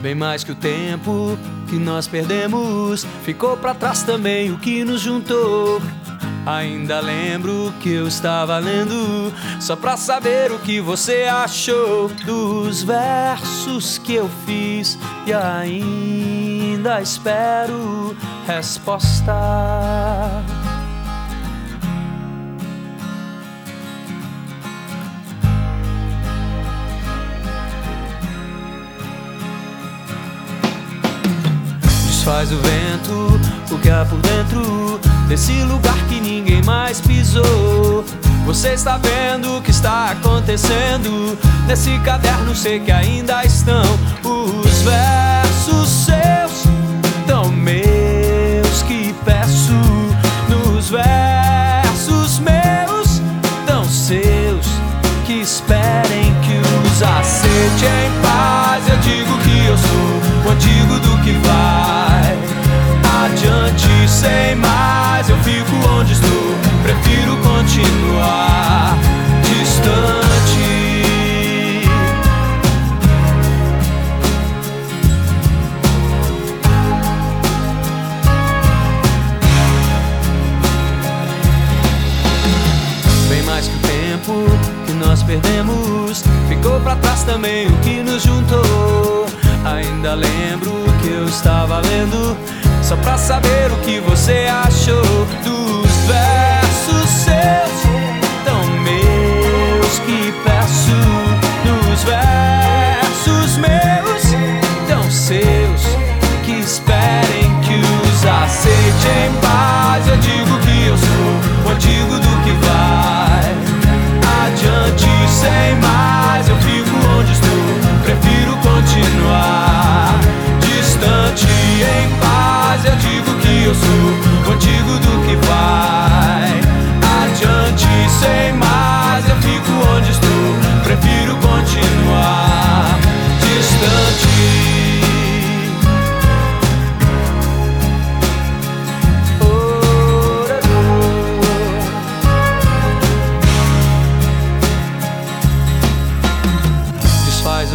Bem mais que o tempo que nós perdemos, ficou para trás também o que nos juntou. Ainda lembro que eu estava lendo só pra saber o que você achou dos versos que eu fiz e ainda espero resposta. Desfaz o vento, há por dentro desse lugar que ninguém mais pisou. Você está vendo o que está acontecendo nesse caderno? Sei que ainda estão os versos seus, tão meus que peço nos versos meus, tão seus que esperem que os aceite em paz. Eu digo que eu sou mais que o tempo que nós perdemos, ficou pra trás também o que nos juntou. Ainda lembro que eu estava lendo só pra saber o que você achou dos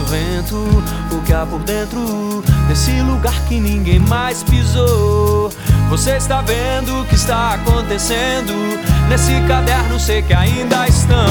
o vento, o que há por dentro desse lugar que ninguém mais pisou. Você está vendo o que está acontecendo nesse caderno? Sei que ainda estão